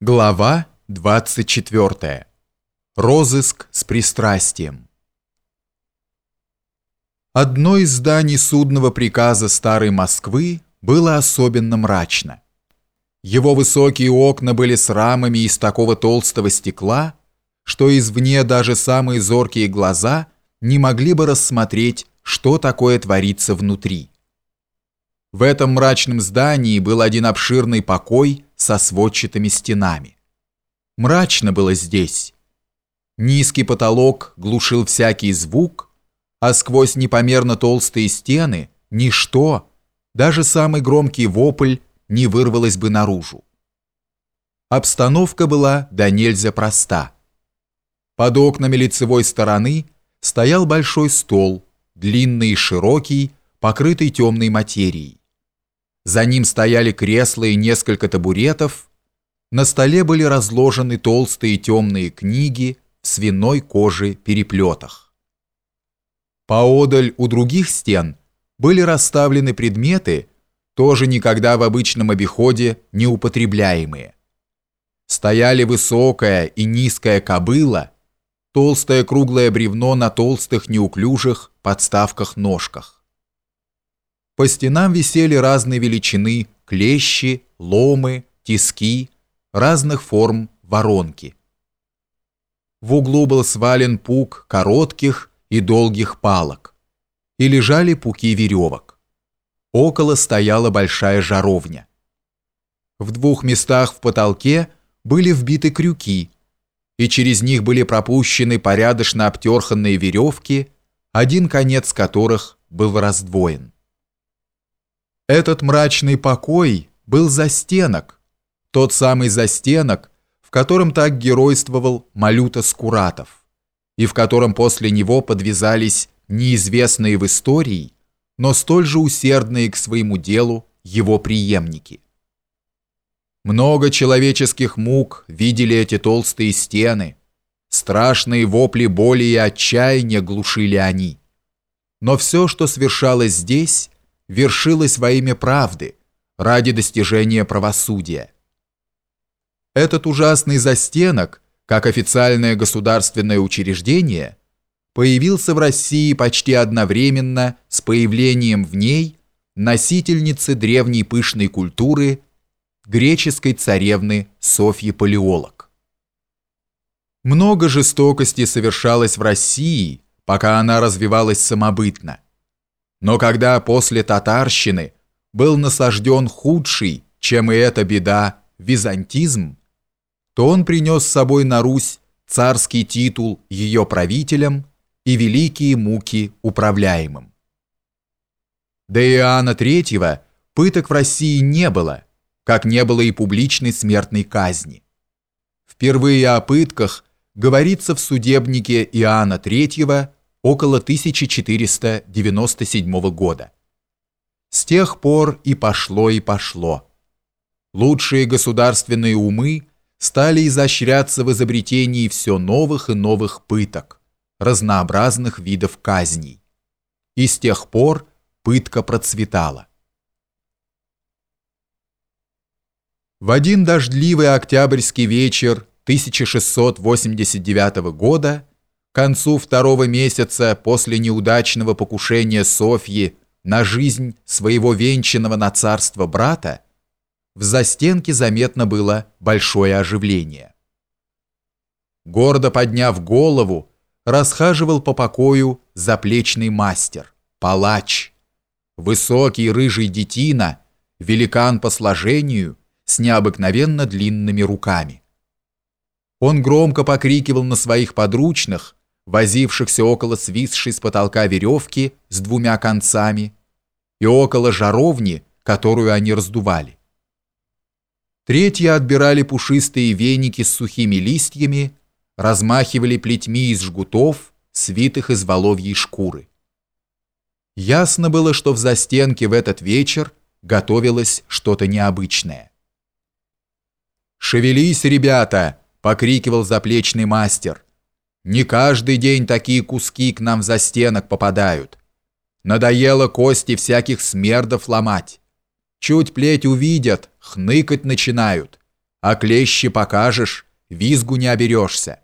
Глава 24. Розыск с пристрастием. Одно из зданий судного приказа Старой Москвы было особенно мрачно. Его высокие окна были с рамами из такого толстого стекла, что извне даже самые зоркие глаза не могли бы рассмотреть, что такое творится внутри. В этом мрачном здании был один обширный покой со сводчатыми стенами. Мрачно было здесь. Низкий потолок глушил всякий звук, а сквозь непомерно толстые стены ничто, даже самый громкий вопль, не вырвалось бы наружу. Обстановка была до нельзя проста. Под окнами лицевой стороны стоял большой стол, длинный и широкий, покрытый темной материей. За ним стояли кресла и несколько табуретов. На столе были разложены толстые темные книги в свиной коже переплетах. Поодаль у других стен были расставлены предметы, тоже никогда в обычном обиходе не употребляемые. Стояли высокая и низкая кобыла, толстое круглое бревно на толстых неуклюжих подставках-ножках. По стенам висели разные величины клещи, ломы, тиски, разных форм воронки. В углу был свален пук коротких и долгих палок, и лежали пуки веревок. Около стояла большая жаровня. В двух местах в потолке были вбиты крюки, и через них были пропущены порядочно обтерханные веревки, один конец которых был раздвоен. Этот мрачный покой был застенок, тот самый застенок, в котором так геройствовал Малюта Скуратов, и в котором после него подвязались неизвестные в истории, но столь же усердные к своему делу его преемники. Много человеческих мук видели эти толстые стены, страшные вопли боли и отчаяния глушили они. Но все, что свершалось здесь, вершилось во имя правды, ради достижения правосудия. Этот ужасный застенок, как официальное государственное учреждение, появился в России почти одновременно с появлением в ней носительницы древней пышной культуры греческой царевны Софьи Палеолог. Много жестокости совершалось в России, пока она развивалась самобытно – но когда после татарщины был насажден худший, чем и эта беда, византизм, то он принес с собой на Русь царский титул ее правителям и великие муки управляемым. До Иоанна III пыток в России не было, как не было и публичной смертной казни. Впервые о пытках говорится в судебнике Иоанна III около 1497 года. С тех пор и пошло, и пошло. Лучшие государственные умы стали изощряться в изобретении все новых и новых пыток, разнообразных видов казней. И с тех пор пытка процветала. В один дождливый октябрьский вечер 1689 года концу второго месяца после неудачного покушения Софьи на жизнь своего венчанного на царство брата, в застенке заметно было большое оживление. Гордо подняв голову, расхаживал по покою заплечный мастер, палач, высокий рыжий детина, великан по сложению, с необыкновенно длинными руками. Он громко покрикивал на своих подручных, возившихся около свисшей с потолка веревки с двумя концами и около жаровни, которую они раздували. Третьи отбирали пушистые веники с сухими листьями, размахивали плетьми из жгутов, свитых из воловьей шкуры. Ясно было, что в застенке в этот вечер готовилось что-то необычное. «Шевелись, ребята!» — покрикивал заплечный мастер — не каждый день такие куски к нам за стенок попадают. Надоело кости всяких смердов ломать. Чуть плеть увидят, хныкать начинают. А клещи покажешь, визгу не оберешься.